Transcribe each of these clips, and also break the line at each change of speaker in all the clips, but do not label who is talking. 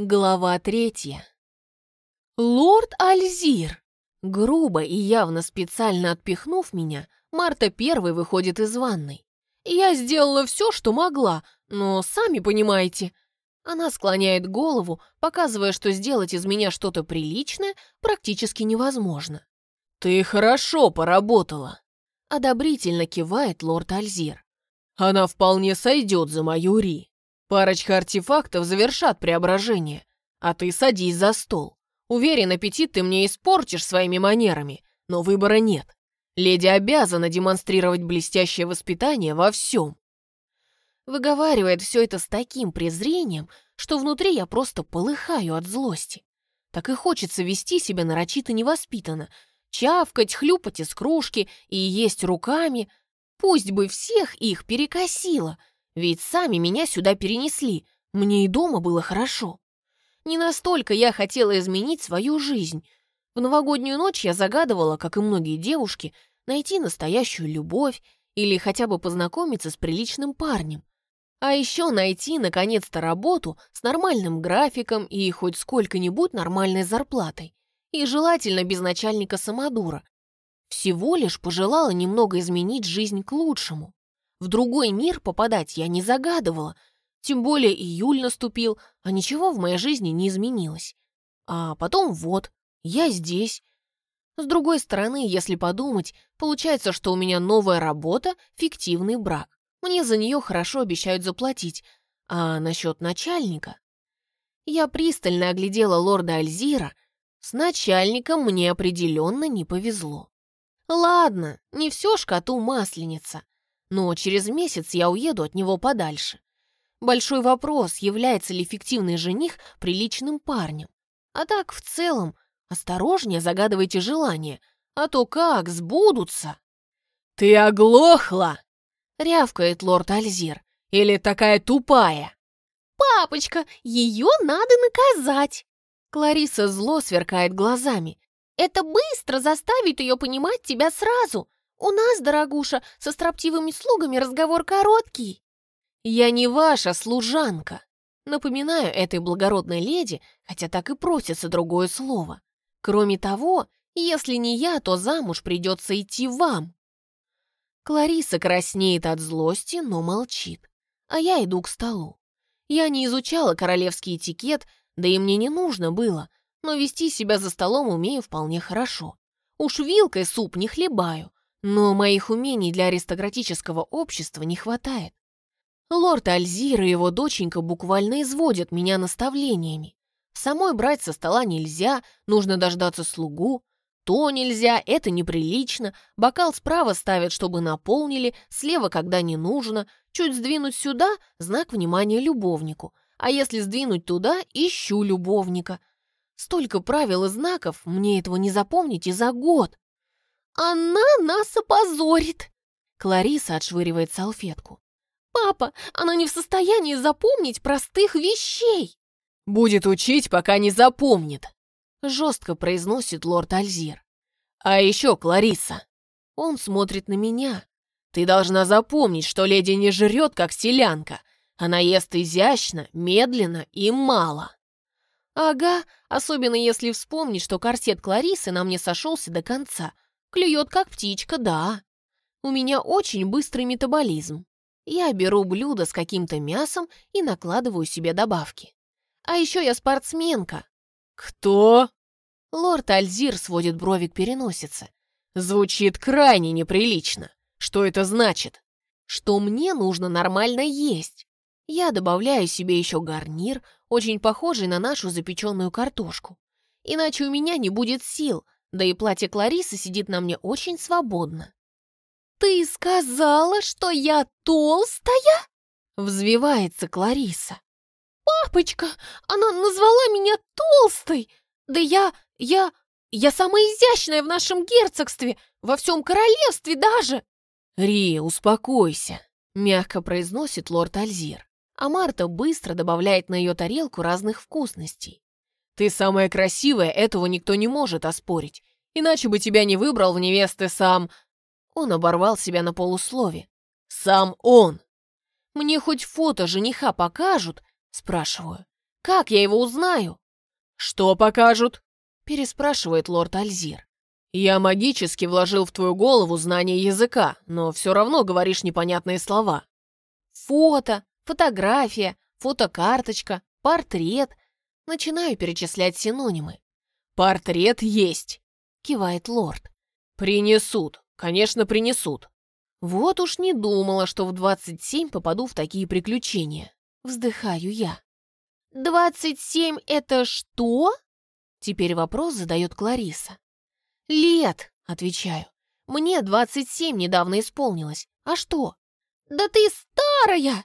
Глава третья. Лорд Альзир! Грубо и явно специально отпихнув меня, Марта первой выходит из ванной. Я сделала все, что могла, но сами понимаете. Она склоняет голову, показывая, что сделать из меня что-то приличное практически невозможно. «Ты хорошо поработала», — одобрительно кивает лорд Альзир. «Она вполне сойдет за мою Ри». Парочка артефактов завершат преображение, а ты садись за стол. Уверен, аппетит ты мне испортишь своими манерами, но выбора нет. Леди обязана демонстрировать блестящее воспитание во всем. Выговаривает все это с таким презрением, что внутри я просто полыхаю от злости. Так и хочется вести себя нарочито невоспитанно, чавкать, хлюпать из кружки и есть руками. Пусть бы всех их перекосило — ведь сами меня сюда перенесли, мне и дома было хорошо. Не настолько я хотела изменить свою жизнь. В новогоднюю ночь я загадывала, как и многие девушки, найти настоящую любовь или хотя бы познакомиться с приличным парнем. А еще найти, наконец-то, работу с нормальным графиком и хоть сколько-нибудь нормальной зарплатой. И желательно без начальника самодура. Всего лишь пожелала немного изменить жизнь к лучшему. В другой мир попадать я не загадывала. Тем более июль наступил, а ничего в моей жизни не изменилось. А потом вот, я здесь. С другой стороны, если подумать, получается, что у меня новая работа — фиктивный брак. Мне за нее хорошо обещают заплатить. А насчет начальника? Я пристально оглядела лорда Альзира. С начальником мне определенно не повезло. Ладно, не все ж коту масленица но через месяц я уеду от него подальше. Большой вопрос, является ли фиктивный жених приличным парнем. А так, в целом, осторожнее загадывайте желания, а то как сбудутся. «Ты оглохла!» — рявкает лорд Альзир. «Или такая тупая?»
«Папочка, ее надо наказать!»
Клариса зло сверкает глазами.
«Это быстро заставит ее понимать тебя сразу. «У нас, дорогуша, со строптивыми слугами разговор короткий».
«Я не ваша служанка», напоминаю этой благородной леди, хотя так и просится другое слово. Кроме того, если не я, то замуж придется идти вам. Клариса краснеет от злости, но молчит. А я иду к столу. Я не изучала королевский этикет, да и мне не нужно было, но вести себя за столом умею вполне хорошо. Уж вилкой суп не хлебаю, но моих умений для аристократического общества не хватает. Лорд Альзир и его доченька буквально изводят меня наставлениями. Самой брать со стола нельзя, нужно дождаться слугу. То нельзя, это неприлично. Бокал справа ставят, чтобы наполнили, слева, когда не нужно. Чуть сдвинуть сюда — знак внимания любовнику. А если сдвинуть туда — ищу любовника. Столько правил и знаков, мне этого не запомнить и за год.
«Она нас опозорит!»
Клариса отшвыривает салфетку.
«Папа, она не в состоянии запомнить простых вещей!»
«Будет учить, пока не запомнит!» Жестко произносит лорд Альзир. «А еще, Клариса!» Он смотрит на меня. «Ты должна запомнить, что леди не жрет, как селянка. Она ест изящно, медленно и мало». «Ага, особенно если вспомнить, что корсет Кларисы на мне сошелся до конца, Клюет как птичка, да. У меня очень быстрый метаболизм. Я беру блюдо с каким-то мясом и накладываю себе добавки. А еще я спортсменка. Кто? Лорд Альзир сводит брови к переносице. Звучит крайне неприлично. Что это значит? Что мне нужно нормально есть. Я добавляю себе еще гарнир, очень похожий на нашу запеченную картошку. Иначе у меня не будет сил, да и платье Кларисы сидит на мне очень свободно.
«Ты сказала, что я толстая?»
Взвивается Клариса.
«Папочка, она назвала меня толстой! Да я, я, я самая изящная в нашем герцогстве, во всем королевстве даже!»
«Рия, успокойся», — мягко произносит лорд Альзир, а Марта быстро добавляет на ее тарелку разных вкусностей. Ты самая красивая, этого никто не может оспорить. Иначе бы тебя не выбрал в невесты сам...» Он оборвал себя на полуслове. «Сам он!» «Мне хоть фото жениха покажут?» Спрашиваю. Как я его узнаю? Что покажут? Переспрашивает лорд Альзир. Я магически вложил в твою голову знание языка, но все равно говоришь непонятные слова. Фото, фотография, фотокарточка, портрет. Начинаю перечислять синонимы. Портрет есть, кивает лорд. Принесут, конечно, принесут. Вот уж не думала, что в 27 попаду в такие приключения. Вздыхаю я. «Двадцать семь — это что?» Теперь вопрос задает Клариса. «Лет», — отвечаю. «Мне двадцать семь недавно исполнилось. А что?» «Да ты старая!»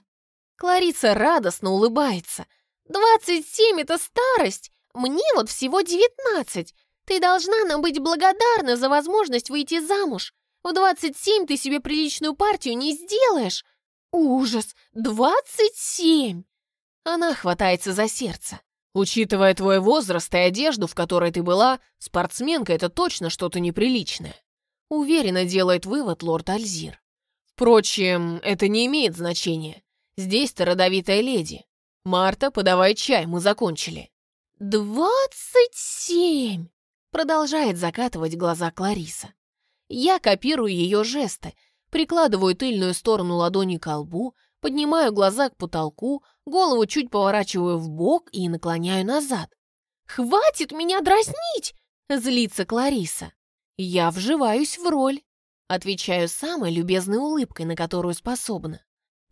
Клариса радостно улыбается. «Двадцать семь — это старость! Мне вот всего девятнадцать. Ты должна нам быть благодарна за возможность выйти замуж. В 27 ты себе приличную партию не сделаешь. Ужас! 27! Она хватается за сердце. Учитывая твой возраст и одежду, в которой ты была, спортсменка — это точно что-то неприличное. Уверенно делает вывод лорд Альзир. Впрочем, это не имеет значения. Здесь ты родовитая леди. Марта, подавай чай, мы закончили. «Двадцать семь!» Продолжает закатывать глаза Клариса. Я копирую ее жесты, прикладываю тыльную сторону ладони к лбу, поднимаю глаза к потолку, голову чуть поворачиваю в бок и наклоняю назад. «Хватит меня дразнить!» — злится Клариса. «Я вживаюсь в роль», — отвечаю самой любезной улыбкой, на которую способна.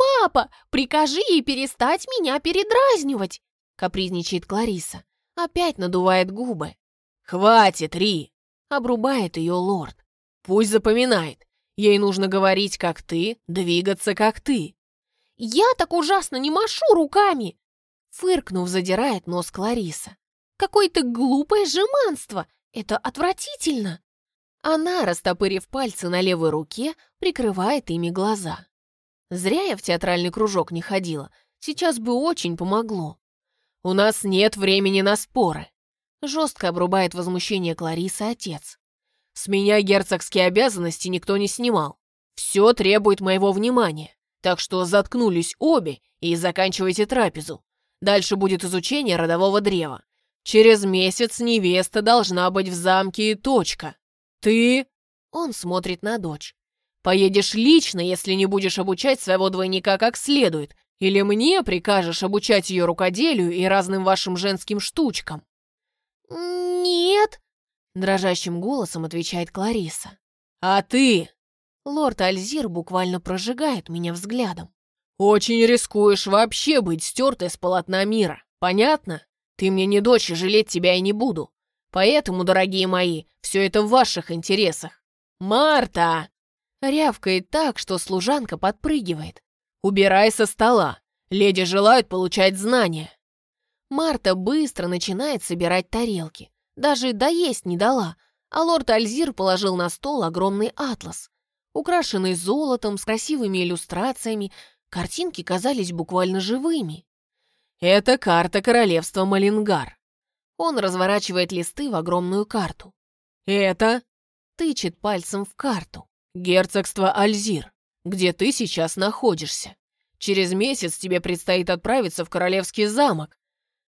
«Папа, прикажи ей перестать меня передразнивать!» — капризничает Клариса. Опять надувает губы. «Хватит, Ри!» — обрубает ее лорд. «Пусть запоминает. Ей нужно говорить, как ты, двигаться, как ты». «Я так ужасно не машу руками!» Фыркнув, задирает нос Клариса. «Какое-то глупое жеманство! Это отвратительно!» Она, растопырив пальцы на левой руке, прикрывает ими глаза. Зря я в театральный кружок не ходила. Сейчас бы очень помогло. У нас нет времени на споры. Жестко обрубает возмущение Кларисы отец. С меня герцогские обязанности никто не снимал. Все требует моего внимания. Так что заткнулись обе и заканчивайте трапезу. Дальше будет изучение родового древа. Через месяц невеста должна быть в замке и точка. Ты...» Он смотрит на дочь. «Поедешь лично, если не будешь обучать своего двойника как следует, или мне прикажешь обучать ее рукоделию и разным вашим женским штучкам?»
«Нет», — дрожащим голосом отвечает Клариса.
«А ты?»
Лорд Альзир буквально прожигает меня взглядом.
«Очень рискуешь вообще быть стертой с полотна мира, понятно? Ты мне не дочь, и жалеть тебя я не буду. Поэтому, дорогие мои, все это в ваших интересах. Марта!» Рявкает так, что служанка подпрыгивает. «Убирай со стола. Леди желают получать знания». Марта быстро начинает собирать тарелки. Даже доесть не дала, а лорд Альзир положил на стол огромный атлас. Украшенный золотом, с красивыми иллюстрациями, картинки казались буквально живыми. «Это карта королевства Малингар». Он разворачивает листы в огромную карту. «Это...» — тычет пальцем в карту. «Герцогство Альзир, где ты сейчас находишься. Через месяц тебе предстоит отправиться в королевский замок,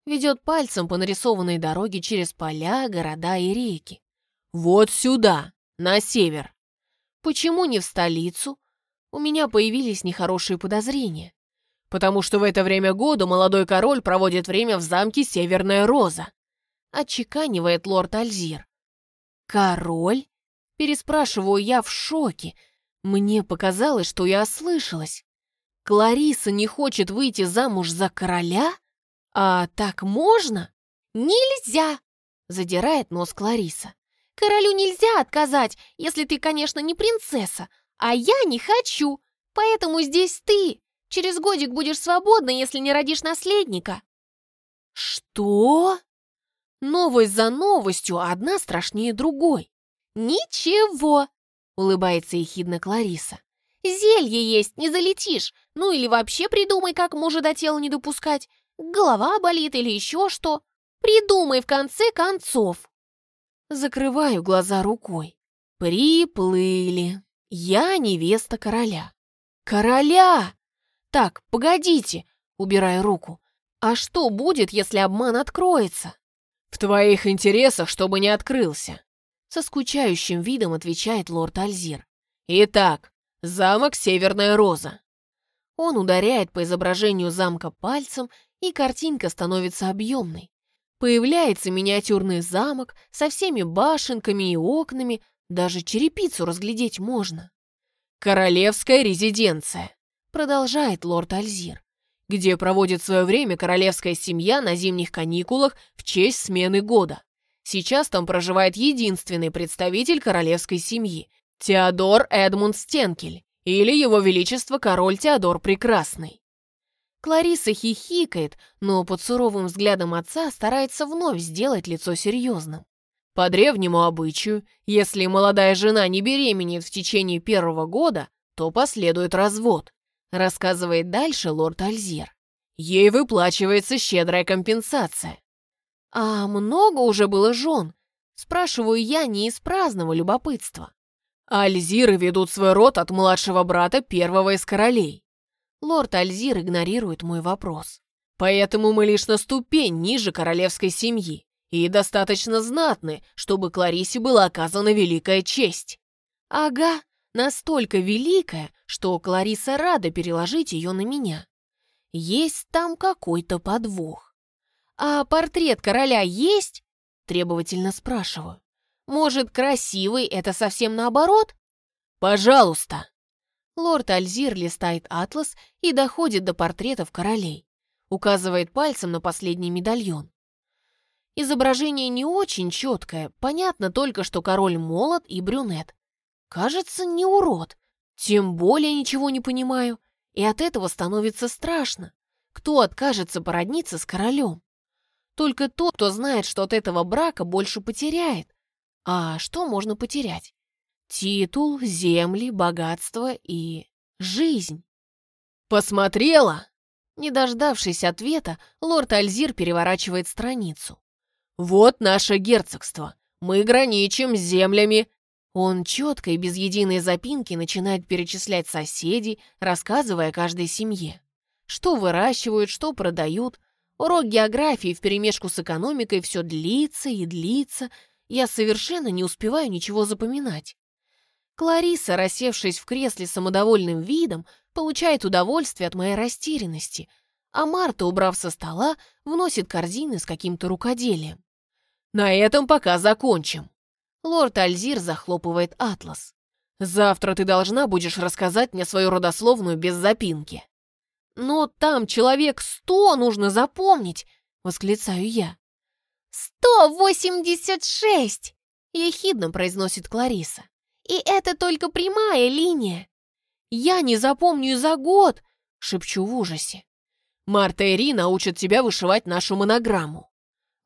ведет пальцем по нарисованной дороге через поля, города и реки. «Вот сюда, на север». «Почему не в столицу?» У меня появились нехорошие подозрения. «Потому что в это время года молодой король проводит время в замке Северная Роза», отчеканивает лорд Альзир. «Король?» Переспрашиваю я в шоке. Мне показалось, что я ослышалась. Клариса не хочет выйти замуж за короля? «А так можно?» «Нельзя!» — задирает нос Клариса. «Королю нельзя отказать, если ты, конечно, не принцесса, а я не хочу, поэтому здесь ты. Через годик будешь свободна, если не родишь наследника». «Что?» Новость за новостью, одна страшнее другой. «Ничего!» — улыбается ехидно Клариса. «Зелье есть, не залетишь. Ну или вообще придумай, как мужа до тела не допускать голова болит или еще что. Придумай в конце концов. Закрываю глаза рукой. Приплыли. Я невеста короля. Короля! Так, погодите, убираю руку. А что будет, если обман откроется?
В твоих интересах, чтобы не открылся.
Со скучающим видом отвечает лорд Альзир.
Итак, замок Северная Роза.
Он ударяет по изображению замка пальцем, и картинка становится объемной. Появляется миниатюрный замок со всеми башенками и окнами, даже черепицу разглядеть можно.
«Королевская резиденция», —
продолжает лорд Альзир,
«где проводит свое время королевская семья на зимних каникулах в честь смены года. Сейчас там проживает единственный представитель королевской семьи — Теодор Эдмунд Стенкель, или его величество король Теодор Прекрасный.
Клариса хихикает, но под суровым взглядом отца старается вновь сделать лицо серьезным.
По древнему обычаю, если молодая жена не беременеет в течение первого года, то последует развод, рассказывает дальше лорд Альзир. Ей выплачивается щедрая компенсация.
А много уже было жен? Спрашиваю я не из праздного любопытства.
Альзиры ведут свой род от младшего брата первого из королей.
Лорд Альзир игнорирует мой вопрос.
Поэтому мы лишь на ступень ниже королевской семьи и достаточно знатны, чтобы Кларисе была оказана великая честь.
Ага, настолько великая, что Клариса рада переложить ее на меня. Есть там какой-то подвох. А портрет короля есть? Требовательно спрашиваю. Может, красивый — это совсем наоборот?
Пожалуйста.
Лорд Альзир листает атлас и доходит до портретов королей. Указывает пальцем на последний медальон. Изображение не очень четкое, понятно только, что король молод и брюнет. Кажется, не урод. Тем более ничего не понимаю. И от этого становится страшно. Кто откажется породниться с королем? Только тот, кто знает, что от этого брака больше потеряет. А что можно потерять? Титул, земли, богатство и жизнь.
«Посмотрела?»
Не дождавшись ответа, лорд Альзир переворачивает страницу.
«Вот наше герцогство. Мы граничим с землями».
Он четко и без единой запинки начинает перечислять соседей, рассказывая каждой семье. Что выращивают, что продают. Урок географии вперемешку с экономикой все длится и длится. Я совершенно не успеваю ничего запоминать. Клариса, рассевшись в кресле самодовольным видом, получает удовольствие от моей растерянности, а Марта, убрав со стола, вносит корзины с каким-то рукоделием.
«На этом пока закончим».
Лорд Альзир захлопывает атлас.
«Завтра ты должна будешь рассказать мне свою родословную без запинки».
«Но там человек сто нужно запомнить!» — восклицаю я. «Сто восемьдесят шесть!» — ехидно произносит Клариса. И это только прямая линия. Я не запомню за год, шепчу в ужасе.
Марта и Ри научат тебя вышивать нашу монограмму.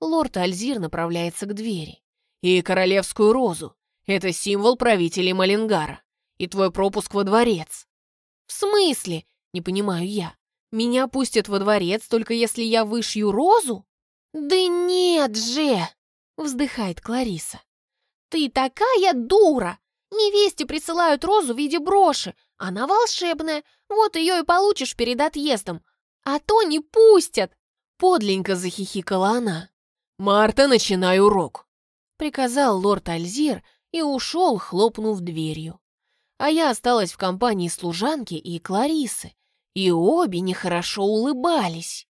Лорд Альзир направляется к двери.
И королевскую розу. Это символ правителей Малингара. И твой пропуск во дворец.
В смысле? Не понимаю я. Меня пустят во дворец, только если я вышью розу? Да нет же! Вздыхает Клариса. Ты такая дура! Невесте присылают розу в виде броши. Она волшебная, вот ее и получишь перед отъездом. А то не пустят!» Подленько захихикала она.
«Марта, начинай урок!»
Приказал лорд Альзир и ушел, хлопнув дверью. А я осталась в компании служанки и Кларисы, и обе нехорошо улыбались.